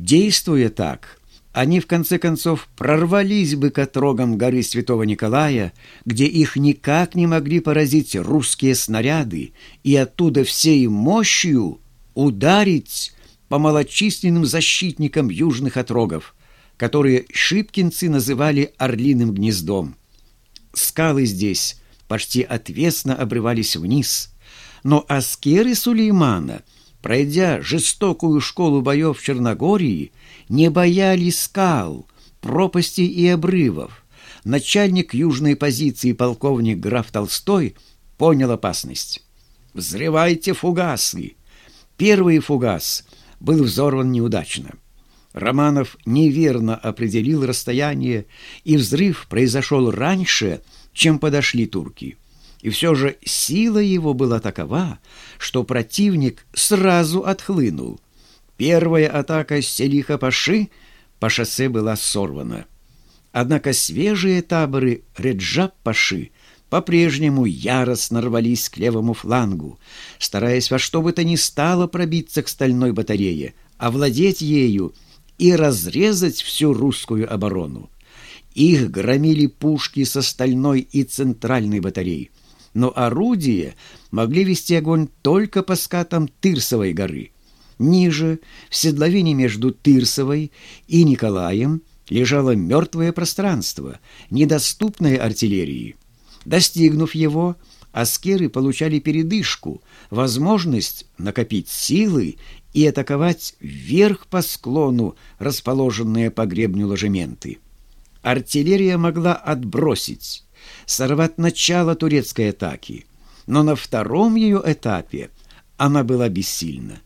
Действуя так, они в конце концов прорвались бы к отрогам горы Святого Николая, где их никак не могли поразить русские снаряды, и оттуда всей мощью ударить по малочисленным защитникам южных отрогов, которые шипкинцы называли «орлиным гнездом». Скалы здесь почти отвесно обрывались вниз, но аскеры Сулеймана, пройдя жестокую школу боев в Черногории, не боялись скал, пропастей и обрывов. Начальник южной позиции полковник граф Толстой понял опасность. «Взрывайте фугасы!» Первый фугас был взорван неудачно. Романов неверно определил расстояние, и взрыв произошел раньше, чем подошли турки. И все же сила его была такова, что противник сразу отхлынул. Первая атака Селиха-Паши по шоссе была сорвана. Однако свежие таборы Реджаб-Паши по-прежнему яростно рвались к левому флангу, стараясь во что бы то ни стало пробиться к стальной батарее, овладеть ею и разрезать всю русскую оборону. Их громили пушки со стальной и центральной батарей, но орудия могли вести огонь только по скатам Тырсовой горы. Ниже, в седловине между Тырсовой и Николаем, лежало мертвое пространство, недоступное артиллерии. Достигнув его, аскеры получали передышку, возможность накопить силы и атаковать вверх по склону расположенные по гребню ложементы. Артиллерия могла отбросить, сорвать начало турецкой атаки, но на втором ее этапе она была бессильна.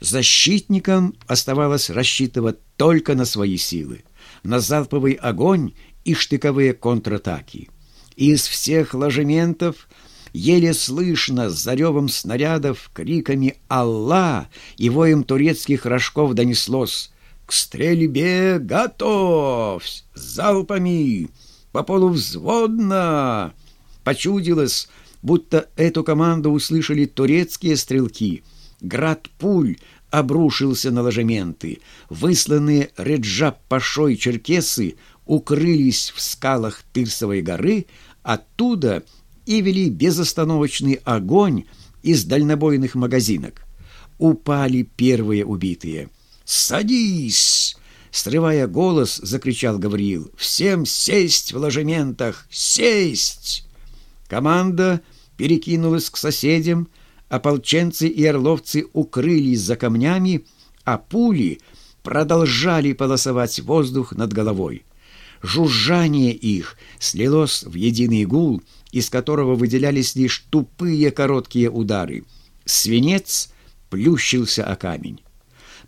Защитникам оставалось рассчитывать только на свои силы, на залповый огонь и штыковые контратаки. Из всех ложементов еле слышно с заревом снарядов, криками «Аллах!» и воем турецких рожков донеслось «К стрельбе готов! Залпами! По полу взводно!» Почудилось, будто эту команду услышали турецкие стрелки. Град пуль обрушился на ложементы. Высланные Реджаб-Пашой черкесы укрылись в скалах Тырсовой горы, оттуда и вели безостановочный огонь из дальнобойных магазинок. Упали первые убитые. «Садись!» Срывая голос, закричал Гавриил. «Всем сесть в ложементах! Сесть!» Команда перекинулась к соседям, ополченцы и орловцы укрылись за камнями, а пули продолжали полосовать воздух над головой. Жужжание их слилось в единый гул, из которого выделялись лишь тупые короткие удары. Свинец плющился о камень.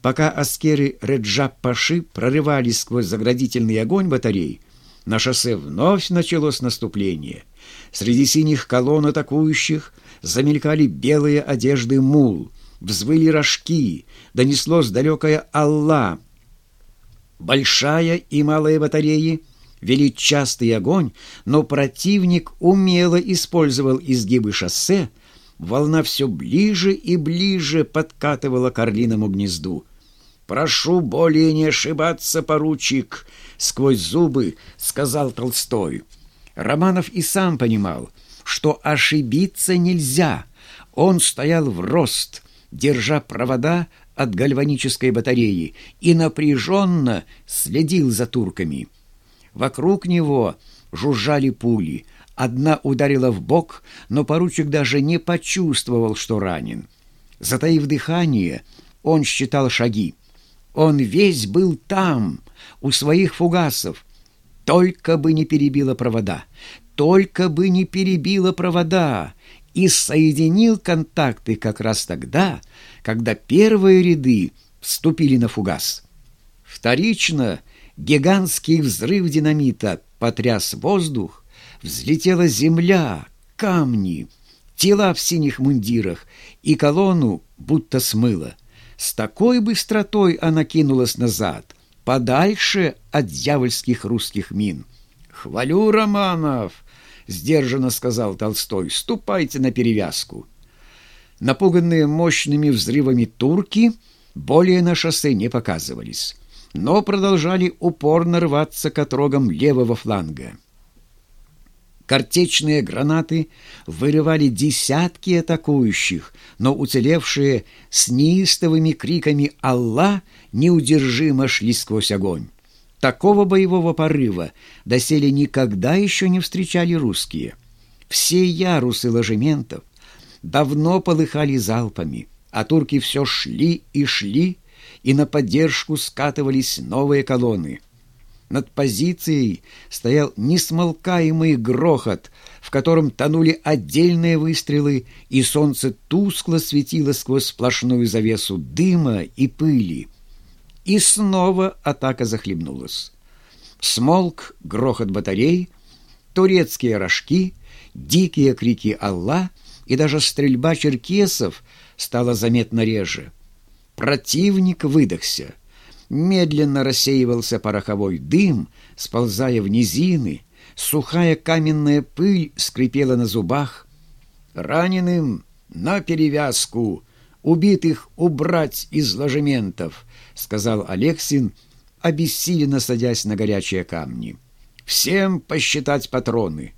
Пока аскеры Реджаб-Паши прорывались сквозь заградительный огонь батарей, на шоссе вновь началось наступление. Среди синих колонн атакующих замелькали белые одежды мул, взвыли рожки, донеслось далекое «Алла», Большая и малая батареи вели частый огонь, но противник умело использовал изгибы шоссе, волна все ближе и ближе подкатывала к орлиному гнезду. «Прошу более не ошибаться, поручик!» — сквозь зубы сказал Толстой. Романов и сам понимал, что ошибиться нельзя. Он стоял в рост, держа провода от гальванической батареи и напряженно следил за турками. Вокруг него жужжали пули. Одна ударила в бок, но поручик даже не почувствовал, что ранен. Затаив дыхание, он считал шаги. Он весь был там, у своих фугасов. Только бы не перебила провода, только бы не перебила провода, и соединил контакты как раз тогда, когда первые ряды вступили на фугас. Вторично гигантский взрыв динамита потряс воздух, взлетела земля, камни, тела в синих мундирах и колонну будто смыло. С такой быстротой она кинулась назад, подальше от дьявольских русских мин. «Хвалю, Романов!» — сдержанно сказал Толстой. «Ступайте на перевязку». Напуганные мощными взрывами турки более на шоссе не показывались. но продолжали упорно рваться к отрогам левого фланга. Картечные гранаты вырывали десятки атакующих, но уцелевшие с неистовыми криками «Аллах!» неудержимо шли сквозь огонь. Такого боевого порыва доселе никогда еще не встречали русские. Все ярусы ложементов давно полыхали залпами, а турки все шли и шли, и на поддержку скатывались новые колонны — над позицией стоял несмолкаемый грохот, в котором тонули отдельные выстрелы, и солнце тускло светило сквозь сплошную завесу дыма и пыли. И снова атака захлебнулась. Смолк грохот батарей, турецкие рожки, дикие крики «Алла» и даже стрельба черкесов стала заметно реже. Противник выдохся — Медленно рассеивался пороховой дым, сползая в низины, сухая каменная пыль скрипела на зубах. «Раненым на перевязку, убитых убрать из ложементов», — сказал Алексин, обессиленно садясь на горячие камни. «Всем посчитать патроны».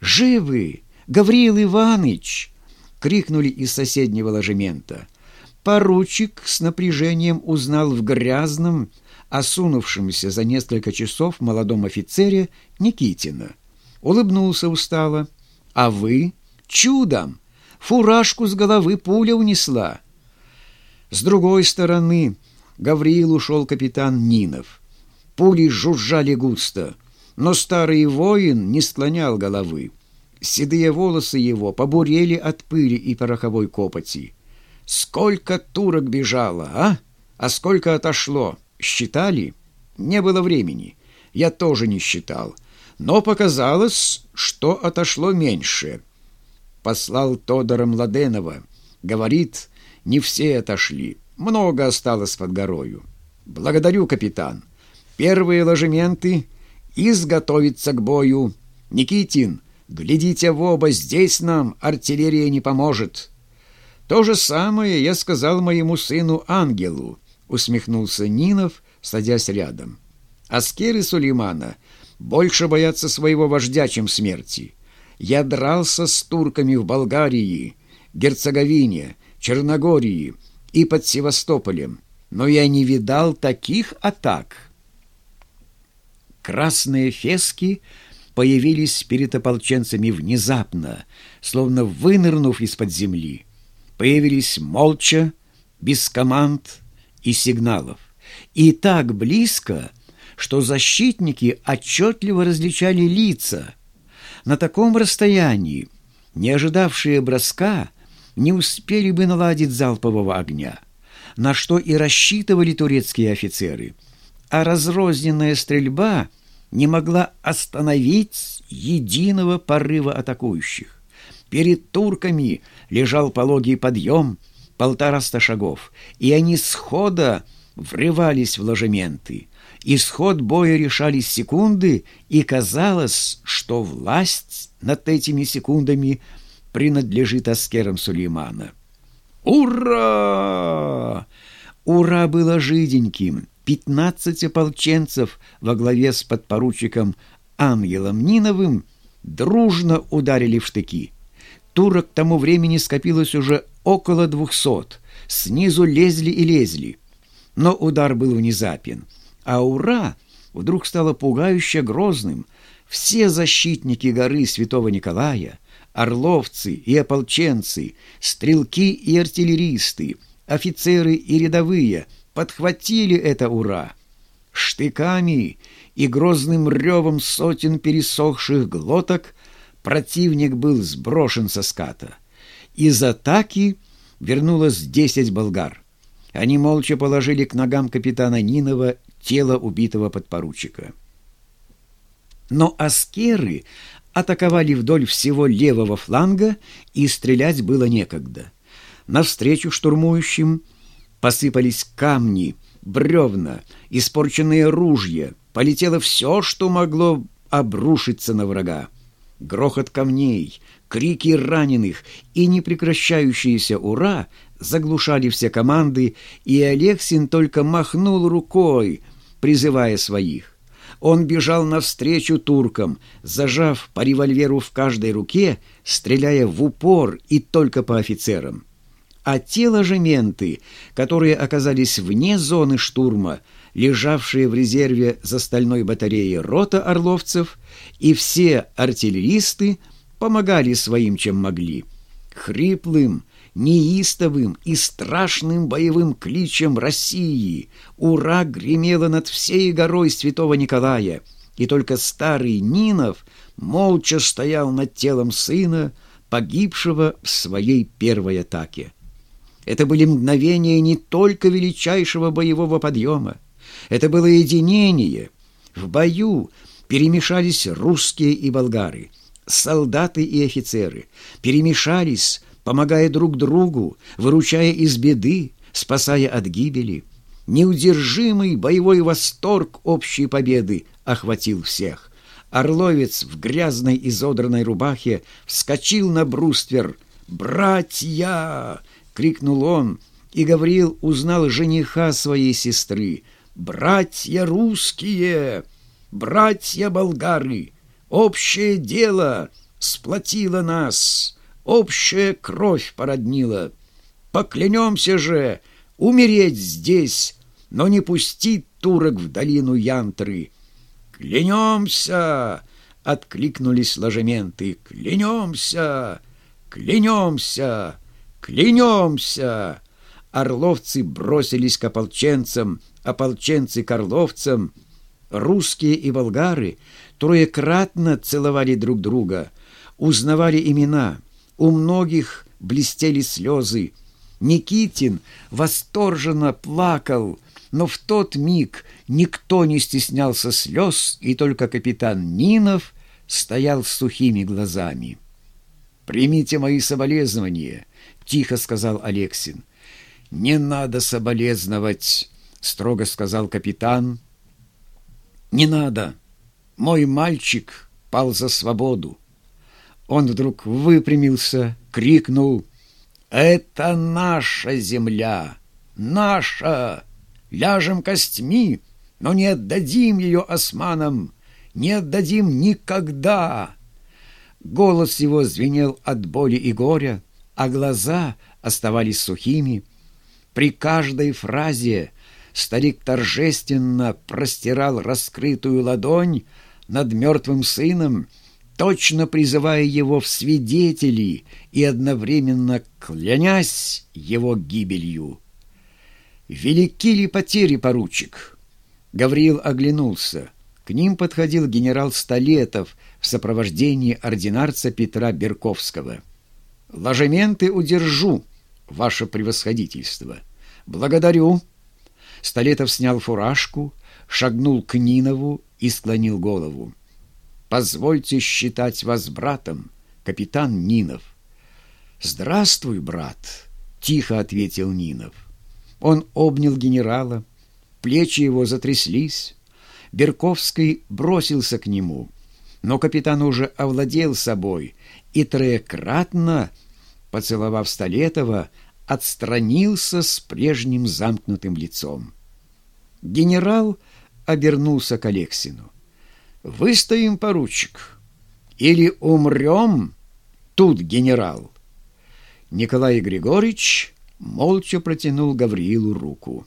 «Живы! Гавриил Иваныч!» — крикнули из соседнего ложемента — Поручик с напряжением узнал в грязном, осунувшемся за несколько часов молодом офицере Никитина. Улыбнулся устало. «А вы? Чудом! Фуражку с головы пуля унесла!» С другой стороны Гавриил ушел капитан Нинов. Пули жужжали густо, но старый воин не склонял головы. Седые волосы его побурели от пыли и пороховой копоти. Сколько турок бежало, а? А сколько отошло? Считали? Не было времени. Я тоже не считал. Но показалось, что отошло меньше. Послал Тодора Младенова. Говорит, не все отошли. Много осталось под горою. Благодарю, капитан. Первые ложементы изготовиться к бою. Никитин, глядите в оба, здесь нам артиллерия не поможет». «То же самое я сказал моему сыну Ангелу», — усмехнулся Нинов, садясь рядом. «Аскеры Сулеймана больше боятся своего вождя, чем смерти. Я дрался с турками в Болгарии, Герцеговине, Черногории и под Севастополем, но я не видал таких атак». Красные фески появились перед ополченцами внезапно, словно вынырнув из-под земли появились молча, без команд и сигналов, и так близко, что защитники отчетливо различали лица. На таком расстоянии, не ожидавшие броска, не успели бы наладить залпового огня, на что и рассчитывали турецкие офицеры, а разрозненная стрельба не могла остановить единого порыва атакующих. Перед турками лежал пологий подъем, полтораста шагов, и они схода врывались в ложементы. Исход боя решались секунды, и казалось, что власть над этими секундами принадлежит аскерам Сулеймана. «Ура!» «Ура!» было жиденьким. Пятнадцать ополченцев во главе с подпоручиком Ангелом Ниновым дружно ударили в штыки. Турок к тому времени скопилось уже около двухсот. Снизу лезли и лезли. Но удар был внезапен. А «Ура!» вдруг стало пугающе грозным. Все защитники горы Святого Николая, орловцы и ополченцы, стрелки и артиллеристы, офицеры и рядовые подхватили это «Ура!» штыками и грозным ревом сотен пересохших глоток противник был сброшен со ската. Из атаки вернулось десять болгар. Они молча положили к ногам капитана Нинова тело убитого подпоручика. Но аскеры атаковали вдоль всего левого фланга, и стрелять было некогда. Навстречу штурмующим посыпались камни, бревна, испорченные ружья, полетело все, что могло обрушиться на врага грохот камней, крики раненых и непрекращающиеся «Ура!» заглушали все команды, и Алексин только махнул рукой, призывая своих. Он бежал навстречу туркам, зажав по револьверу в каждой руке, стреляя в упор и только по офицерам. А те ложементы, которые оказались вне зоны штурма, лежавшие в резерве за стальной батареей рота орловцев, и все артиллеристы помогали своим, чем могли. Хриплым, неистовым и страшным боевым кличем России ура гремело над всей горой святого Николая, и только старый Нинов молча стоял над телом сына, погибшего в своей первой атаке. Это были мгновения не только величайшего боевого подъема, это было единение. В бою перемешались русские и болгары, солдаты и офицеры, перемешались помогая друг другу, выручая из беды, спасая от гибели. Неудержимый боевой восторг общей победы охватил всех. Орловец в грязной изодранной рубахе вскочил на бруствер. «Братья!» — крикнул он, и Гавриил узнал жениха своей сестры. «Братья русские! Братья болгары! Общее дело сплотило нас!» общая кровь породнила. Поклянемся же умереть здесь, но не пустить турок в долину Янтры. «Клянемся!» — откликнулись ложементы. «Клянемся! Клянемся! Клянемся!» Орловцы бросились к ополченцам, ополченцы к орловцам. Русские и болгары троекратно целовали друг друга, узнавали имена — у многих блестели слезы. Никитин восторженно плакал, но в тот миг никто не стеснялся слез, и только капитан Нинов стоял с сухими глазами. «Примите мои соболезнования», — тихо сказал Алексин. «Не надо соболезновать», — строго сказал капитан. «Не надо. Мой мальчик пал за свободу. Он вдруг выпрямился, крикнул «Это наша земля! Наша! Ляжем костьми, но не отдадим ее османам! Не отдадим никогда!» Голос его звенел от боли и горя, а глаза оставались сухими. При каждой фразе старик торжественно простирал раскрытую ладонь над мертвым сыном, точно призывая его в свидетели и одновременно клянясь его гибелью. «Велики ли потери, поручик?» Гавриил оглянулся. К ним подходил генерал Столетов в сопровождении ординарца Петра Берковского. «Ложементы удержу, ваше превосходительство. Благодарю». Столетов снял фуражку, шагнул к Нинову и склонил голову. Позвольте считать вас братом, капитан Нинов. Здравствуй, брат, тихо ответил Нинов. Он обнял генерала, плечи его затряслись. Берковский бросился к нему, но капитан уже овладел собой и троекратно, поцеловав Столетова, отстранился с прежним замкнутым лицом. Генерал обернулся к Алексину. Выстоим, поручик, или умрем тут, генерал. Николай Григорьевич молча протянул Гавриилу руку.